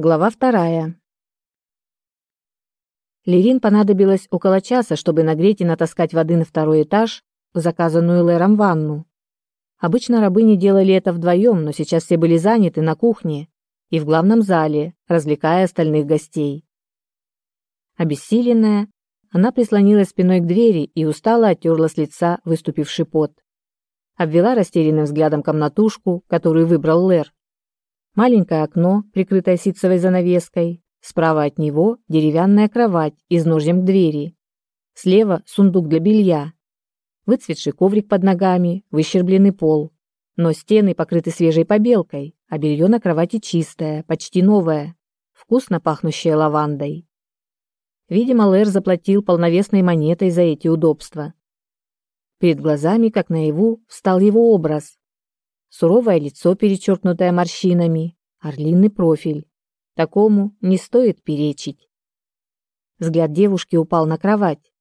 Глава вторая. Лерин понадобилось около часа, чтобы нагреть и натаскать воды на второй этаж в заказанную Лером ванну. Обычно рабыни делали это вдвоем, но сейчас все были заняты на кухне и в главном зале, развлекая остальных гостей. Обессиленная, она прислонилась спиной к двери и устало оттерла с лица выступивший пот. Обвела растерянным взглядом комнатушку, которую выбрал Лер, Маленькое окно, прикрытое ситцевой занавеской. Справа от него деревянная кровать из ножем к двери. Слева сундук для белья. Выцветший коврик под ногами, выщербленный пол. Но стены покрыты свежей побелкой, а белье на кровати чистое, почти новое, вкусно пахнущее лавандой. Видимо, Лэр заплатил полновесной монетой за эти удобства. Перед глазами, как наяву, встал его образ, суровое лицо, перечеркнутое морщинами, орлиный профиль. Такому не стоит перечить. Взгляд девушки упал на кровать.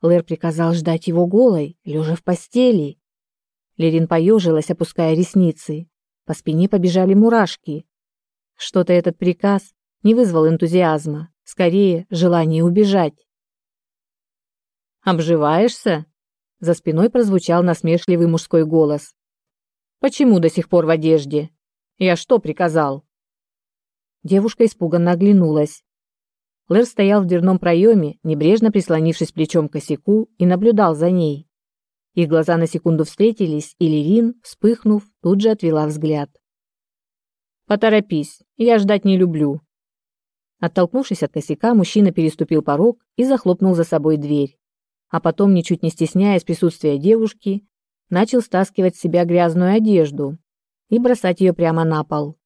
Лэр приказал ждать его голой, лежа в постели. Лерин поежилась, опуская ресницы. По спине побежали мурашки. Что-то этот приказ не вызвал энтузиазма, скорее желание убежать. «Обживаешься?» За спиной прозвучал насмешливый мужской голос. Почему до сих пор в одежде? Я что приказал?» Девушка испуганно оглянулась. Лэр стоял в дверном проеме, небрежно прислонившись плечом к косяку, и наблюдал за ней. Их глаза на секунду встретились, и Лерин, вспыхнув, тут же отвела взгляд. «Поторопись, я ждать не люблю». Оттолкнувшись от косяка, мужчина переступил порог и захлопнул за собой дверь. А потом, ничуть не стесняясь присутствия девушки, начал стаскивать с себя грязную одежду и бросать ее прямо на пол.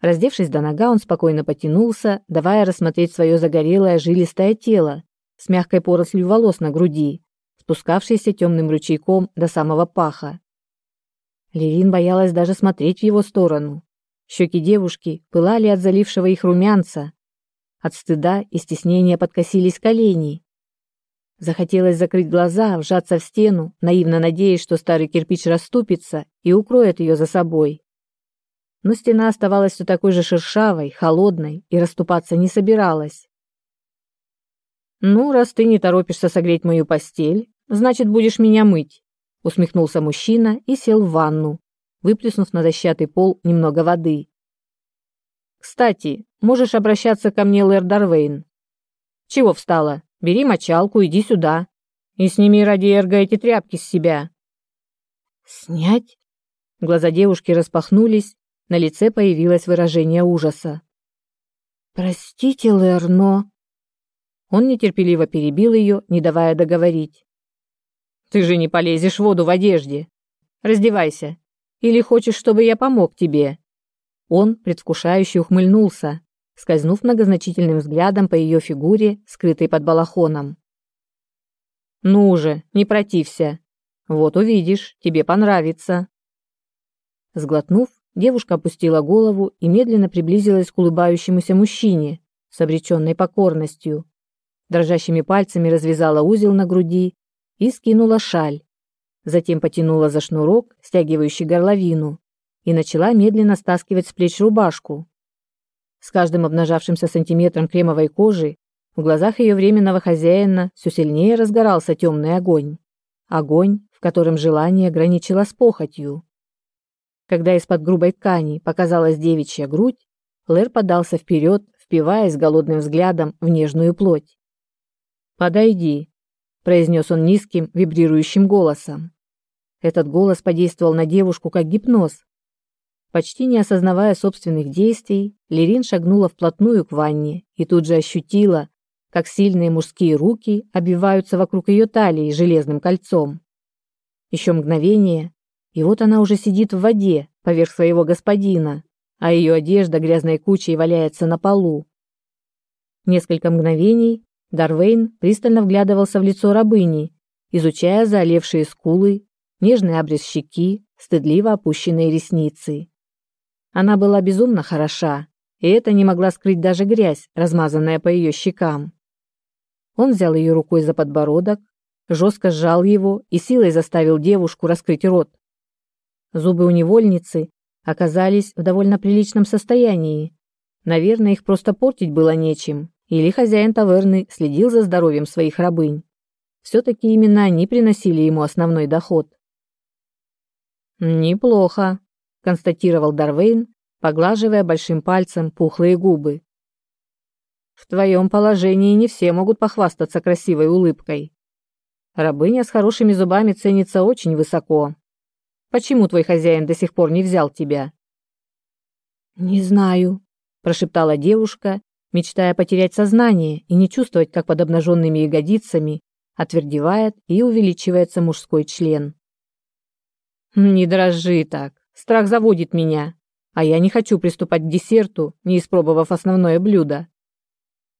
Раздевшись до нога, он спокойно потянулся, давая рассмотреть свое загорелое жилистое тело с мягкой порослью волос на груди, спускавшейся темным ручейком до самого паха. Левин боялась даже смотреть в его сторону. Щеки девушки пылали от залившего их румянца. От стыда и стеснения подкосились колени, Захотелось закрыть глаза, вжаться в стену, наивно надеясь, что старый кирпич расступится и укроет ее за собой. Но стена оставалась все такой же шершавой, холодной и расступаться не собиралась. «Ну, раз ты не торопишься согреть мою постель, значит, будешь меня мыть», усмехнулся мужчина и сел в ванну, выплеснув на дощатый пол немного воды. «Кстати, можешь обращаться ко мне, Лэр Дарвейн». «Чего встала? Бери мочалку, иди сюда. И сними ради Эрга эти тряпки с себя. Снять? Глаза девушки распахнулись, на лице появилось выражение ужаса. Простите, Лэр, но... Он нетерпеливо перебил ее, не давая договорить. Ты же не полезешь в воду в одежде. Раздевайся. Или хочешь, чтобы я помог тебе? Он предвкушающе ухмыльнулся, скользнув многозначительным взглядом по ее фигуре, скрытой под балахоном. «Ну же, не протився. Вот увидишь, тебе понравится». Сглотнув, девушка опустила голову и медленно приблизилась к улыбающемуся мужчине с обреченной покорностью. Дрожащими пальцами развязала узел на груди и скинула шаль. Затем потянула за шнурок, стягивающий горловину, и начала медленно стаскивать с плеч рубашку, с каждым обнажавшимся сантиметром кремовой кожи в глазах ее временного хозяина все сильнее разгорался темный огонь. Огонь, в котором желание граничило с похотью. Когда из-под грубой ткани показалась девичья грудь, Лэр подался вперед, впиваясь голодным взглядом в нежную плоть. «Подойди», — произнес он низким, вибрирующим голосом. Этот голос подействовал на девушку как гипноз, Почти не осознавая собственных действий, Лерин шагнула вплотную к ванне и тут же ощутила, как сильные мужские руки обвиваются вокруг ее талии железным кольцом. Еще мгновение, и вот она уже сидит в воде поверх своего господина, а ее одежда грязной кучей валяется на полу. Несколько мгновений Дарвейн пристально вглядывался в лицо рабыни, изучая заолевшие скулы, нежный обрез щеки, стыдливо опущенные ресницы. Она была безумно хороша, и это не могла скрыть даже грязь, размазанная по ее щекам. Он взял ее рукой за подбородок, жестко сжал его и силой заставил девушку раскрыть рот. Зубы у невольницы оказались в довольно приличном состоянии, Наверное, их просто портить было нечем, или хозяин таверны следил за здоровьем своих рабынь. Все-таки именно они приносили ему основной доход. «Неплохо», — констатировал Дарвейн, поглаживая большим пальцем пухлые губы. «В твоем положении не все могут похвастаться красивой улыбкой. Рабыня с хорошими зубами ценится очень высоко. Почему твой хозяин до сих пор не взял тебя?» «Не знаю», — прошептала девушка, мечтая потерять сознание и не чувствовать, как под обнаженными ягодицами отвердевает и увеличивается мужской член. «Не дрожи так, страх заводит меня, а я не хочу приступать к десерту, не испробовав основное блюдо».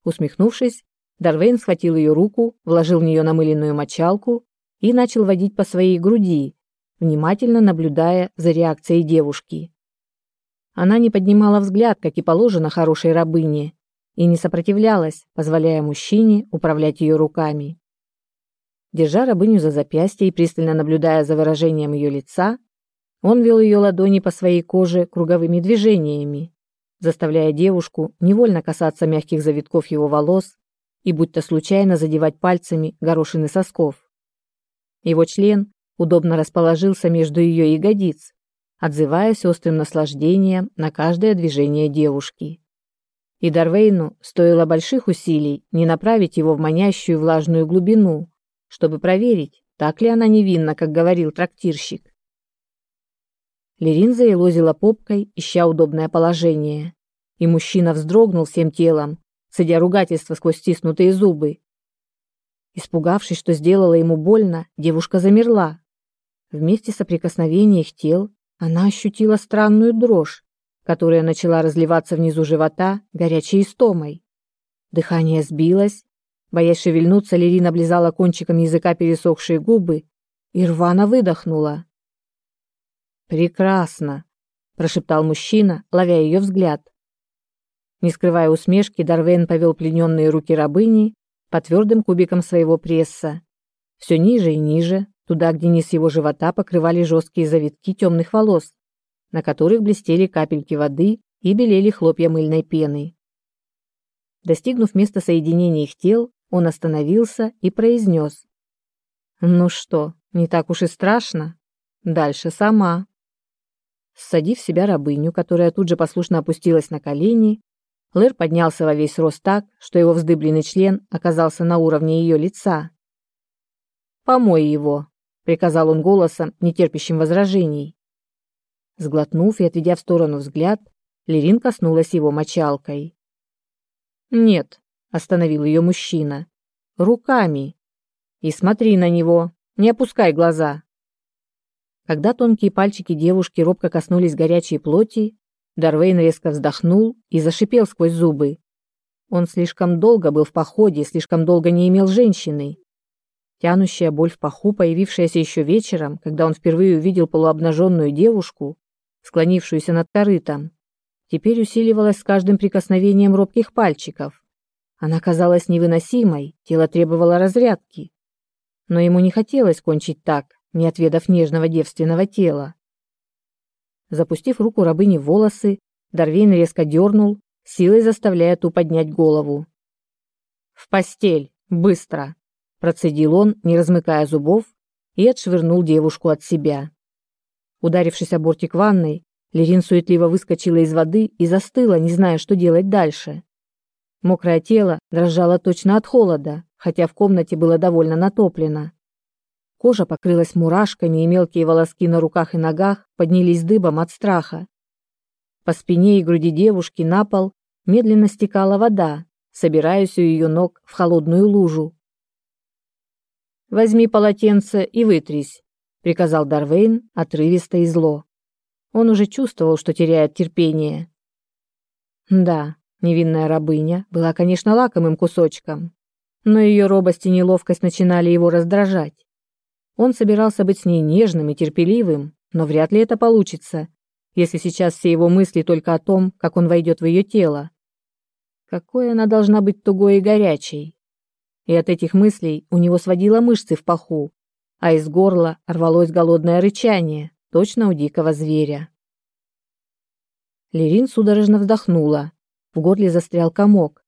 Усмехнувшись, Дарвейн схватил ее руку, вложил в нее намыленную мочалку и начал водить по своей груди, внимательно наблюдая за реакцией девушки. Она не поднимала взгляд, как и положено хорошей рабыне, и не сопротивлялась, позволяя мужчине управлять ее руками. Держа рабыню за запястье и пристально наблюдая за выражением ее лица, он вел ее ладони по своей коже круговыми движениями, заставляя девушку невольно касаться мягких завитков его волос и будто случайно задевать пальцами горошины сосков. Его член удобно расположился между ее ягодиц, отзываясь острым наслаждением на каждое движение девушки. И Дарвейну стоило больших усилий не направить его в манящую влажную глубину, чтобы проверить, так ли она невинна, как говорил трактирщик. Лерин заелозила попкой, ища удобное положение, и мужчина вздрогнул всем телом, цедя ругательство сквозь стиснутые зубы. Испугавшись, что сделала ему больно, девушка замерла. Вместе соприкосновения их тел она ощутила странную дрожь, которая начала разливаться внизу живота горячей истомой. Дыхание сбилось, боясь шевельнуться, Лерина облизала кончиком языка пересохшие губы и рвано выдохнула. «Прекрасно!» – прошептал мужчина, ловя ее взгляд. Не скрывая усмешки, Дарвейн повел плененные руки рабыни по твердым кубикам своего пресса. Все ниже и ниже, туда, где низ его живота покрывали жесткие завитки темных волос, на которых блестели капельки воды и белели хлопья мыльной пены. Достигнув места соединения их тел, он остановился и произнес. «Ну что, не так уж и страшно? Дальше сама». Ссадив себя рабыню, которая тут же послушно опустилась на колени, Лэр поднялся во весь рост так, что его вздыбленный член оказался на уровне ее лица. «Помой его», — приказал он голосом, нетерпящим возражений. Сглотнув и отведя в сторону взгляд, Лерин коснулась его мочалкой. «Нет», — остановил ее мужчина, — «руками. И смотри на него, не опускай глаза». Когда тонкие пальчики девушки робко коснулись горячей плоти, Дарвейн резко вздохнул и зашипел сквозь зубы. Он слишком долго был в походе, слишком долго не имел женщины. Тянущая боль в паху, появившаяся еще вечером, когда он впервые увидел полуобнаженную девушку, склонившуюся над корытом, теперь усиливалась с каждым прикосновением робких пальчиков. Она казалась невыносимой, тело требовало разрядки. Но ему не хотелось кончить так, не отведав нежного девственного тела. Запустив руку рабыни в волосы, Дарвейн резко дернул, силой заставляя ту поднять голову. «В постель! Быстро!» – процедил он, не размыкая зубов, и отшвырнул девушку от себя. Ударившись о бортик ванной, Лерин суетливо выскочила из воды и застыла, не зная, что делать дальше. Мокрое тело дрожало точно от холода, хотя в комнате было довольно натоплено. Кожа покрылась мурашками, и мелкие волоски на руках и ногах поднялись дыбом от страха. По спине и груди девушки на пол медленно стекала вода, собираясь у ее ног в холодную лужу. «Возьми полотенце и вытрись», — приказал Дарвейн отрывисто и зло. Он уже чувствовал, что теряет терпение. Да, невинная рабыня была, конечно, лакомым кусочком, но ее робость и неловкость начинали его раздражать. Он собирался быть с ней нежным и терпеливым, но вряд ли это получится, если сейчас все его мысли только о том, как он войдет в ее тело. Какой она должна быть тугой и горячей. И от этих мыслей у него сводило мышцы в паху, а из горла рвалось голодное рычание, точно у дикого зверя. Лерин судорожно вздохнула, в горле застрял комок.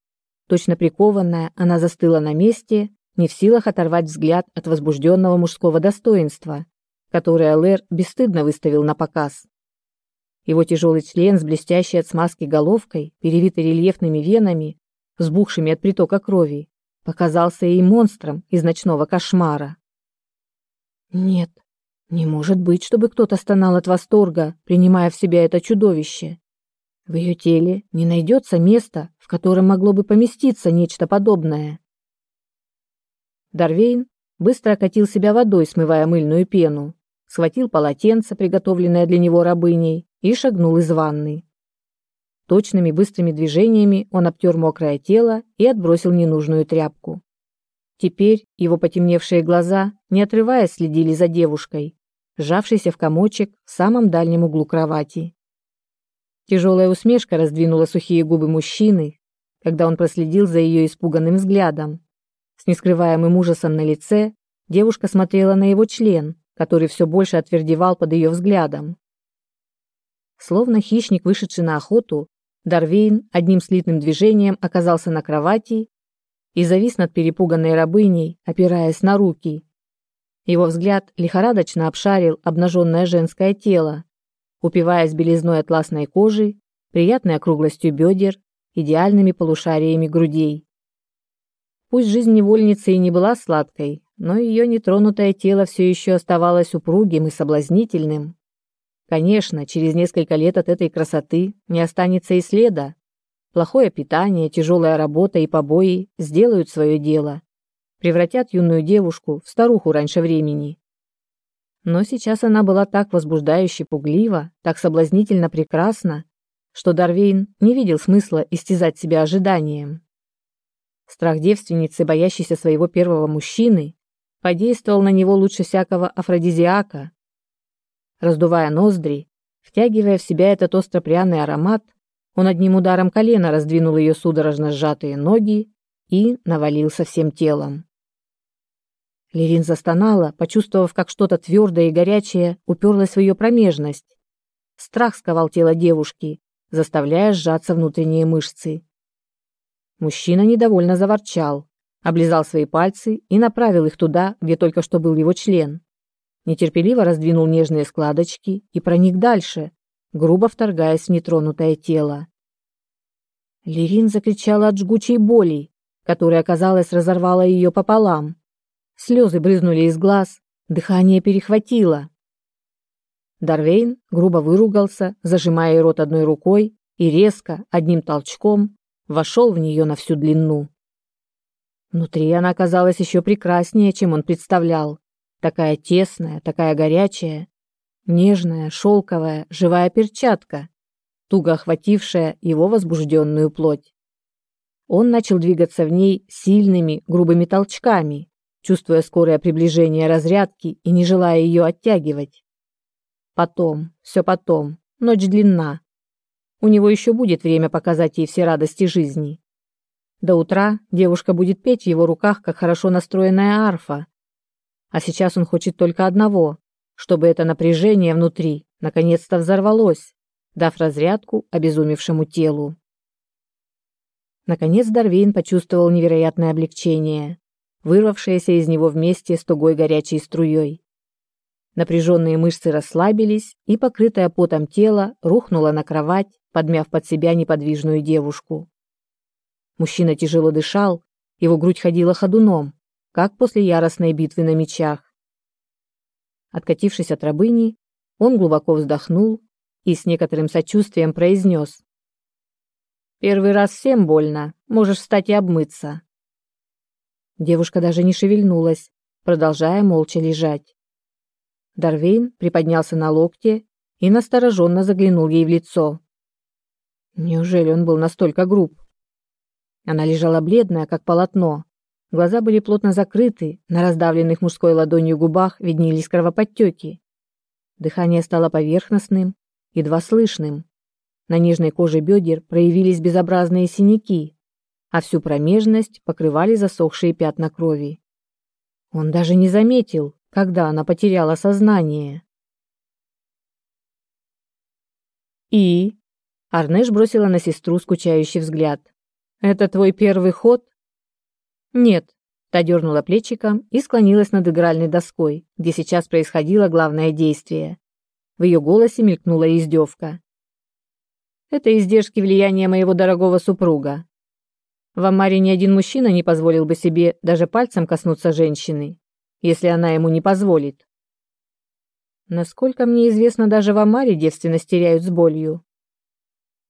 Точно прикованная, она застыла на месте, не в силах оторвать взгляд от возбужденного мужского достоинства, которое Лэр бесстыдно выставил на показ. Его тяжелый член с блестящей от смазки головкой, перевитый рельефными венами, сбухшими от притока крови, показался ей монстром из ночного кошмара. Нет, не может быть, чтобы кто-то стонал от восторга, принимая в себя это чудовище. В ее теле не найдется места, в котором могло бы поместиться нечто подобное. Дарвейн быстро окатил себя водой, смывая мыльную пену, схватил полотенце, приготовленное для него рабыней, и шагнул из ванны. Точными быстрыми движениями он обтер мокрое тело и отбросил ненужную тряпку. Теперь его потемневшие глаза, не отрываясь, следили за девушкой, сжавшейся в комочек в самом дальнем углу кровати. Тяжелая усмешка раздвинула сухие губы мужчины, когда он проследил за ее испуганным взглядом. С нескрываемым ужасом на лице девушка смотрела на его член, который все больше отвердевал под ее взглядом. Словно хищник, вышедший на охоту, Дарвейн одним слитным движением оказался на кровати и завис над перепуганной рабыней, опираясь на руки. Его взгляд лихорадочно обшарил обнаженное женское тело, упиваясь белизной атласной кожи, приятной округлостью бедер, идеальными полушариями грудей. Пусть жизнь невольницы и не была сладкой, но ее нетронутое тело все еще оставалось упругим и соблазнительным. Конечно, через несколько лет от этой красоты не останется и следа. Плохое питание, тяжелая работа и побои сделают свое дело. Превратят юную девушку в старуху раньше времени. Но сейчас она была так возбуждающе пуглива, так соблазнительно прекрасна, что Дарвейн не видел смысла истязать себя ожиданием. Страх девственницы, боящейся своего первого мужчины, подействовал на него лучше всякого афродизиака, Раздувая ноздри, втягивая в себя этот остро-пряный аромат, он одним ударом колена раздвинул ее судорожно сжатые ноги и навалился всем телом. Лерин застонала, почувствовав, как что-то твердое и горячее уперлось в ее промежность. Страх сковал тело девушки, заставляя сжаться внутренние мышцы. Мужчина недовольно заворчал, облизал свои пальцы и направил их туда, где только что был его член нетерпеливо раздвинул нежные складочки и проник дальше, грубо вторгаясь в нетронутое тело. Лерин закричала от жгучей боли, которая, казалось, разорвала ее пополам. Слезы брызнули из глаз, дыхание перехватило. Дарвейн грубо выругался, зажимая рот одной рукой, и резко, одним толчком, вошел в нее на всю длину. Внутри она оказалась еще прекраснее, чем он представлял. Такая тесная, такая горячая, нежная, шелковая, живая перчатка, туго охватившая его возбужденную плоть. Он начал двигаться в ней сильными, грубыми толчками, чувствуя скорое приближение разрядки и не желая ее оттягивать. Потом, все потом, ночь длинна. У него еще будет время показать ей все радости жизни. До утра девушка будет петь в его руках, как хорошо настроенная арфа, а сейчас он хочет только одного, чтобы это напряжение внутри наконец-то взорвалось, дав разрядку обезумевшему телу. Наконец Дарвейн почувствовал невероятное облегчение, вырвавшееся из него вместе с тугой горячей струей. Напряженные мышцы расслабились, и покрытое потом тело рухнуло на кровать, подмяв под себя неподвижную девушку. Мужчина тяжело дышал, его грудь ходила ходуном, как после яростной битвы на мечах. Откатившись от рабыни, он глубоко вздохнул и с некоторым сочувствием произнес. «Первый раз всем больно, можешь встать и обмыться». Девушка даже не шевельнулась, продолжая молча лежать. Дарвейн приподнялся на локте и настороженно заглянул ей в лицо. Неужели он был настолько груб? Она лежала бледная, как полотно, Глаза были плотно закрыты, на раздавленных мужской ладонью губах виднелись кровоподтеки. Дыхание стало поверхностным, едва слышным. На нежной коже бедер проявились безобразные синяки, а всю промежность покрывали засохшие пятна крови. Он даже не заметил, когда она потеряла сознание. «И?» Арнеш бросила на сестру скучающий взгляд. Это твой первый ход? Нет. Та дернула плечиком и склонилась над игральной доской, где сейчас происходило главное действие. В ее голосе мелькнула издевка. Это издержки влияния моего дорогого супруга. В Амаре ни один мужчина не позволил бы себе даже пальцем коснуться женщины, если она ему не позволит. Насколько мне известно, даже в Амаре девственность теряют с болью.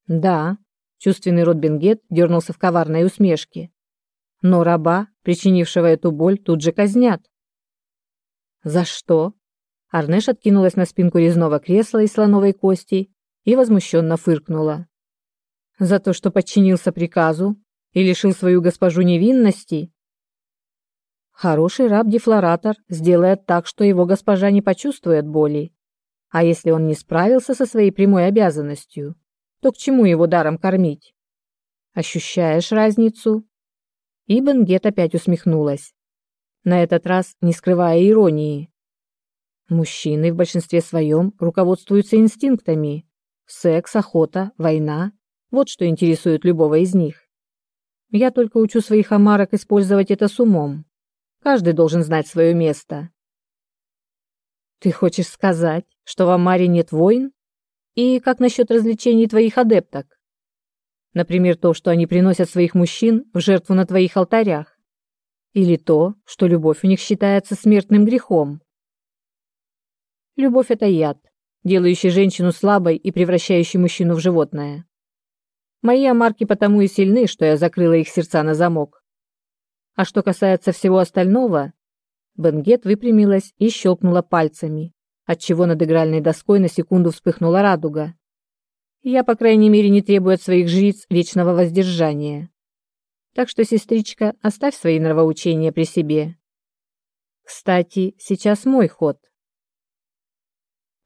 Да, чувственный рот Бенгет дернулся в коварной усмешке. Но раба, причинившего эту боль, тут же казнят. За что? Арнеш откинулась на спинку резного кресла из слоновой кости и возмущенно фыркнула. За то, что подчинился приказу, и лишил свою госпожу невинности? Хороший раб-дефлоратор сделает так, что его госпожа не почувствует боли. А если он не справился со своей прямой обязанностью, то к чему его даром кормить? Ощущаешь разницу? И Бенгет опять усмехнулась. На этот раз не скрывая иронии. Мужчины в большинстве своем руководствуются инстинктами. Секс, охота, война – вот что интересует любого из них. Я только учу своих омарок использовать это с умом. Каждый должен знать свое место. Ты хочешь сказать, что в Амаре нет войн? И как насчет развлечений твоих адепток? Например, то, что они приносят своих мужчин в жертву на твоих алтарях. Или то, что любовь у них считается смертным грехом. Любовь – это яд, делающий женщину слабой и превращающий мужчину в животное. Мои омарки потому и сильны, что я закрыла их сердца на замок. А что касается всего остального, Бенгет выпрямилась и щелкнула пальцами, отчего над игральной доской на секунду вспыхнула радуга. Я, по крайней мере, не требую от своих жриц вечного воздержания. Так что, сестричка, оставь свои нравоучения при себе. Кстати, сейчас мой ход.